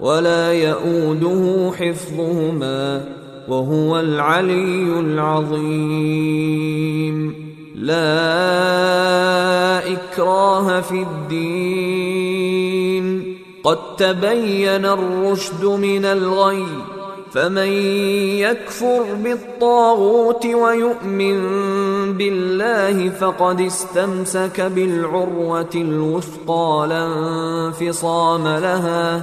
ولا يئوده حفظهما وهو العلي العظيم. لا إكراه في الدين. قد تبين الرشد من الغي فمن يكفر بالطاغوت ويؤمن بالله فقد استمسك بالعروة الوثقى لا انفصام لها.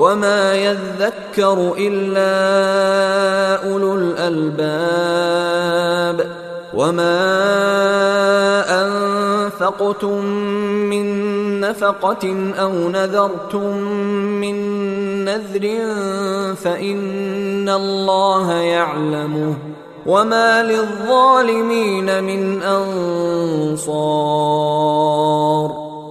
وما يذكر إلا أولو الألباب وما أنفقتم من نفقة أو نذرتم من نذر فإن الله يعلمه وما للظالمين من أنصار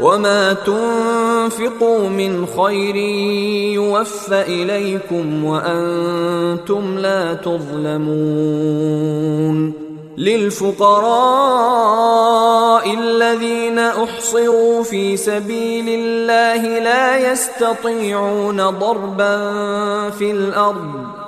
وما تنفقوا من خير يوفى اليكم وأنتم لا تظلمون للفقراء الذين احصروا في سبيل الله لا يستطيعون ضربا في الأرض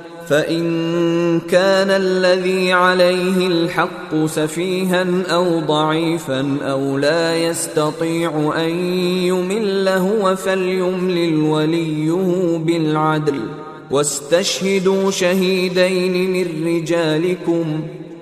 فإن كان الذي عليه الحق سفيها أو ضعيفا أو لا يستطيع أن يمل هو فليملل وليه بالعدل. واستشهدوا شهيدين من رجالكم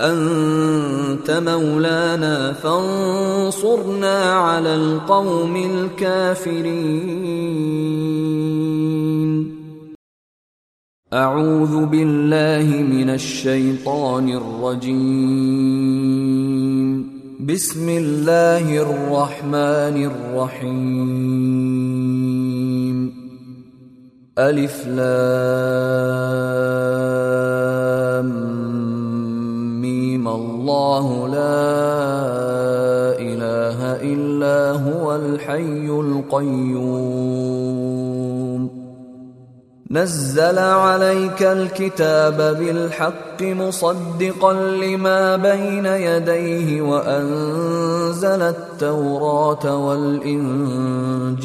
أنت مولانا فانصرنا على القوم الكافرين. أعوذ بالله من الشيطان الرجيم. بسم الله الرحمن الرحيم. ألف لام. الله لا إله إلا هو الحي القيوم. نزل عليك الكتاب بالحق مصدقا لما بين يديه وأنزل التوراة والإنجيل.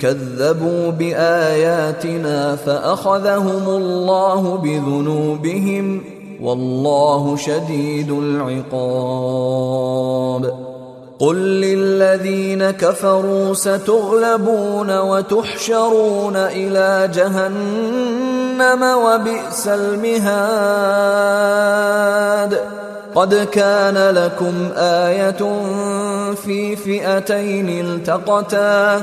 كذبوا بآياتنا فأخذهم الله بذنوبهم والله شديد العقاب. قل للذين كفروا ستغلبون وتحشرون إلى جهنم وبئس المهاد. قد كان لكم آية في فئتين التقتا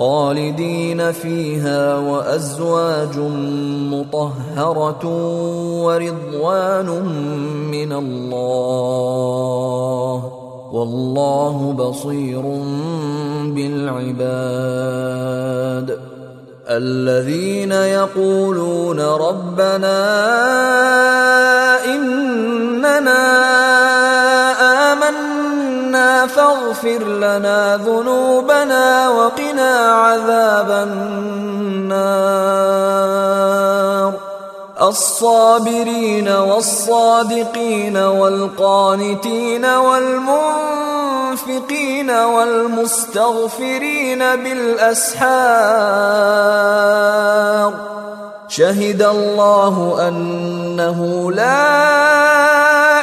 خالدين فيها وأزواج مطهرة ورضوان من الله والله بصير بالعباد. الذين يقولون ربنا إننا فاغفر لنا ذنوبنا وقنا عذاب النار. الصابرين والصادقين والقانتين والمنفقين والمستغفرين بالأسحار. شهد الله أنه لا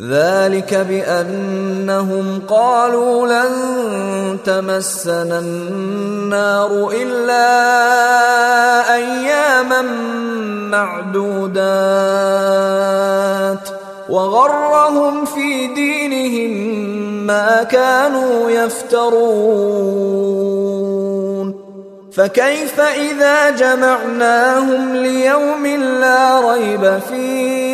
ذلك بأنهم قالوا لن تمسنا النار إلا أياما معدودات وغرهم في دينهم ما كانوا يفترون فكيف إذا جمعناهم ليوم لا ريب فيه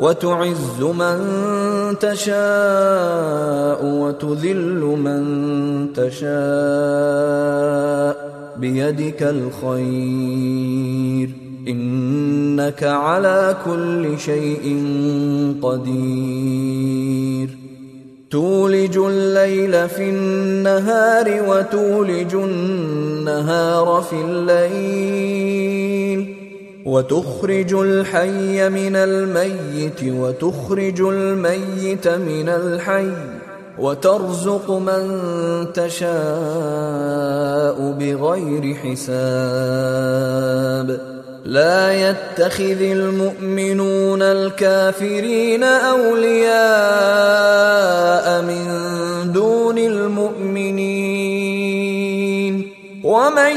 وتعز من تشاء وتذل من تشاء بيدك الخير. إنك على كل شيء قدير. تولج الليل في النهار وتولج النهار في الليل. وتخرج الحي من الميت وتخرج الميت من الحي وترزق من تشاء بغير حساب. لا يتخذ المؤمنون الكافرين أولياء من دون المؤمنين. ومن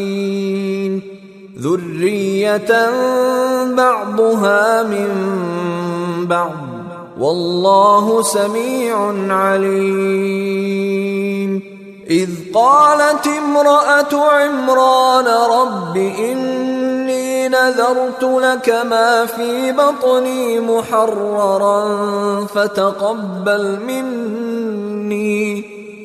بعضها من بعض والله سميع عليم اذ قالت امراه عمران رب اني نذرت لك ما في بطني محررا فتقبل مني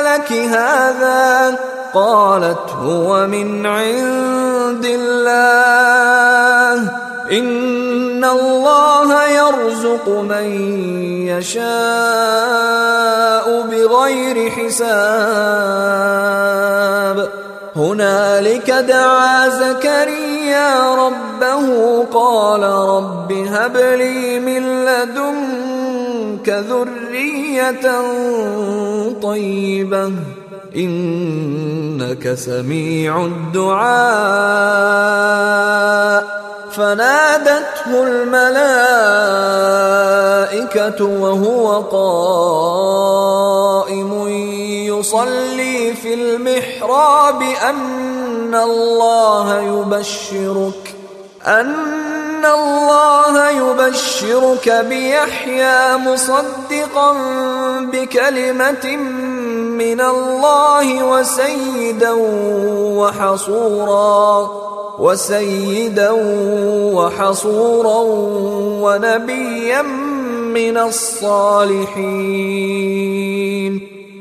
لك هذا قالت هو من عند الله. إن الله يرزق من يشاء بغير حساب. هنالك دعا زكريا ربه قال رب هب لي من لدنك ذرية طيبة. إنك سميع الدعاء. فنادته الملائكة وهو قائم يصلي في المحراب أن الله يبشرك. أن الله يبشرك بيحيى مصدقا بكلمة من الله وسيدا وحصورا وسيدا وحصورا ونبيا من الصالحين.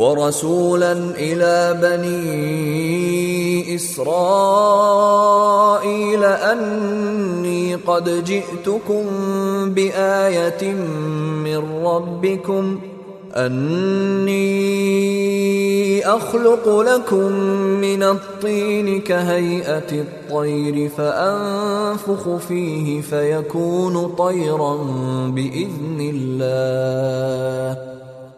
ورسولا إلى بني إسرائيل أني قد جئتكم بآية من ربكم أني أخلق لكم من الطين كهيئة الطير فأنفخ فيه فيكون طيرا بإذن الله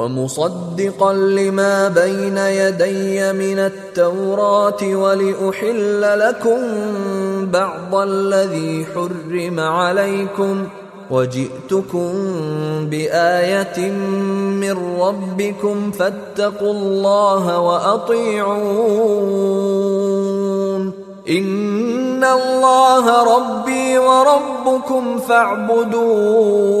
ومصدقا لما بين يدي من التوراة ولأحل لكم بعض الذي حرم عليكم وجئتكم بآية من ربكم فاتقوا الله وأطيعون. إن الله ربي وربكم فاعبدوه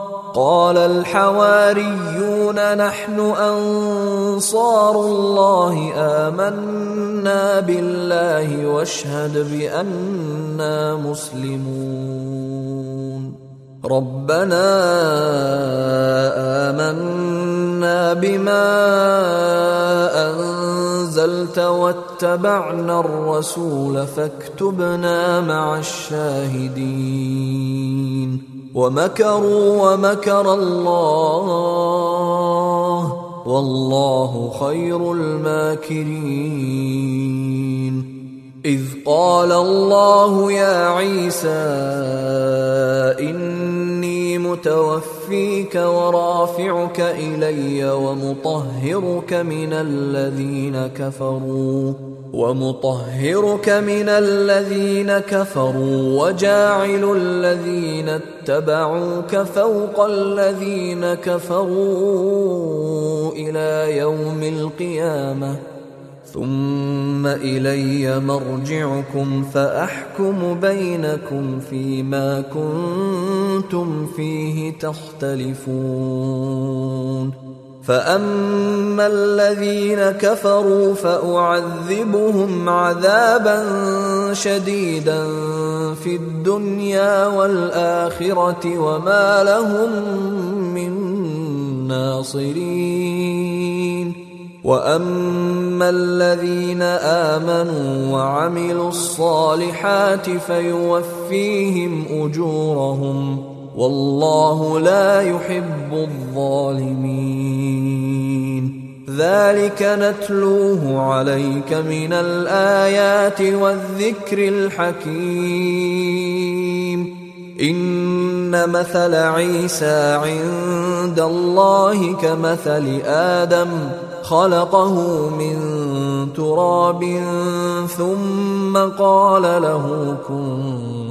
قال الحواريون نحن أنصار الله آمنا بالله واشهد بانا مسلمون. ربنا آمنا بما أنزلت واتبعنا الرسول فاكتبنا مع الشاهدين. ومكروا ومكر الله والله خير الماكرين. إذ قال الله يا عيسى إني متوفيك ورافعك إلي ومطهرك من الذين كفروا. ومطهرك من الذين كفروا وجاعل الذين اتبعوك فوق الذين كفروا إلى يوم القيامة. ثم إلي مرجعكم فأحكم بينكم فيما كنتم فيه تختلفون. فاما الذين كفروا فاعذبهم عذابا شديدا في الدنيا والاخره وما لهم من ناصرين واما الذين امنوا وعملوا الصالحات فيوفيهم اجورهم والله لا يحب الظالمين. ذلك نتلوه عليك من الآيات والذكر الحكيم. إن مثل عيسى عند الله كمثل آدم خلقه من تراب ثم قال له كن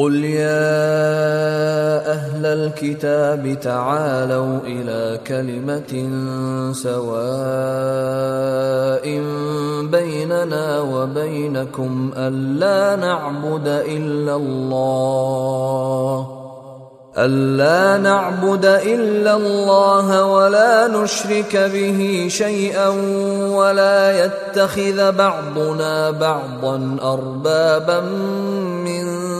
قل يا أهل الكتاب تعالوا إلى كلمه سواء بيننا وبينكم الا نعبد الا الله ألا نعبد إلا الله ولا نشرك به شيئا ولا يتخذ بعضنا بعضا أربابا من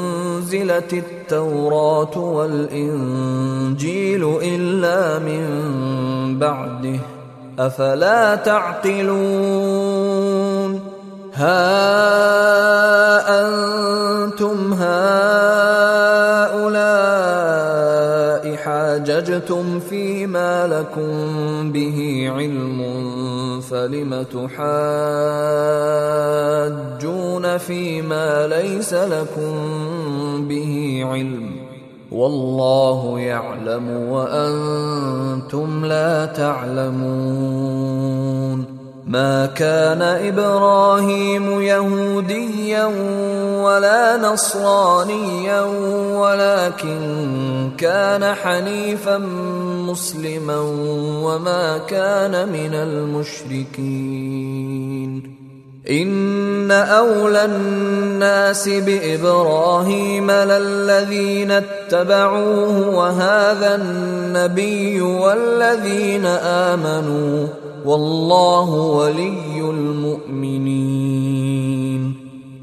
انزلت التوراه والانجيل الا من بعده افلا تعقلون ها أنتم هؤلاء حاججتم فيما لكم به علم فلم تحاجون فيما ليس لكم به علم؟ والله يعلم وأنتم لا تعلمون. ما كان إبراهيم يهوديا ولا نصرانيا ولكن كان حنيفا مسلما وما كان من المشركين. إن أولى الناس بإبراهيم للذين اتبعوه وهذا النبي والذين آمنوا والله ولي المؤمنين.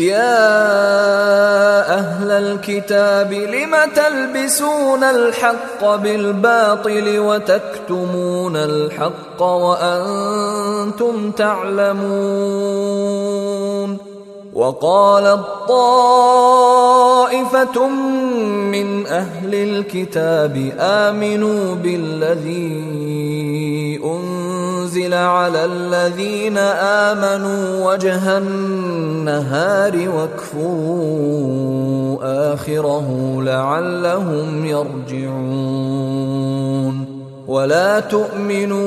يا أهل الكتاب لم تلبسون الحق بالباطل وتكتمون الحق وأنتم تعلمون وقالت طائفة من أهل الكتاب آمنوا بالذي أنزل على الذين آمنوا وجه النهار واكفروا آخره لعلهم يرجعون ولا تؤمنوا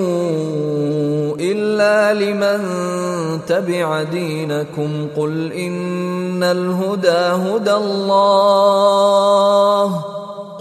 إلا لمن تبع دينكم قل إن الهدى هدى الله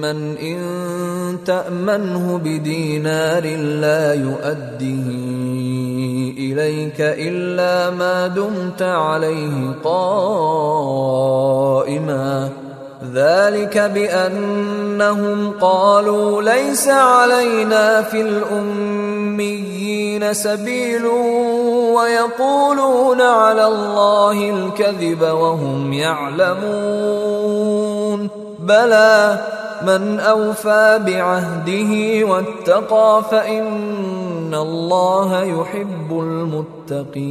من ان تامنه بدينار لا يؤده اليك الا ما دمت عليه قائما ذلك بانهم قالوا ليس علينا في الاميين سبيل ويقولون على الله الكذب وهم يعلمون بلى من أوفى بعهده واتقى فإن الله يحب المتقين.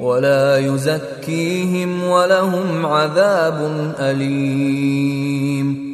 ولا يزكيهم ولهم عذاب أليم.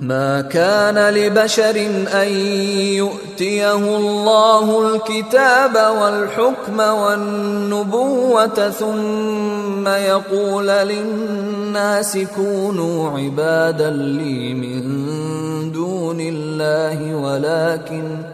ما كان لبشر أن يؤتيه الله الكتاب والحكم والنبوة ثم يقول للناس كونوا عبادا لي من دون الله ولكن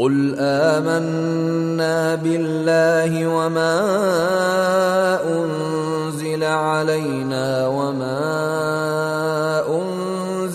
قل آمنا بالله وما أنزل علينا وما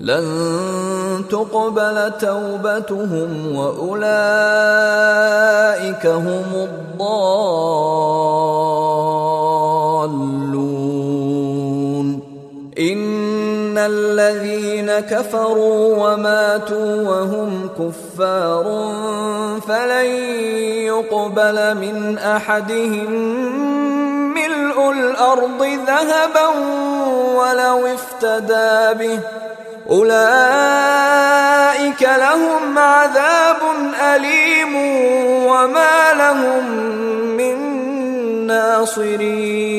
لن تقبل توبتهم وأولئك هم الضالون. إن الذين كفروا وماتوا وهم كفار فلن يقبل من أحدهم ملء الأرض ذهبا ولو افتدى به. أولئك لهم عذاب أليم وما لهم من ناصرين.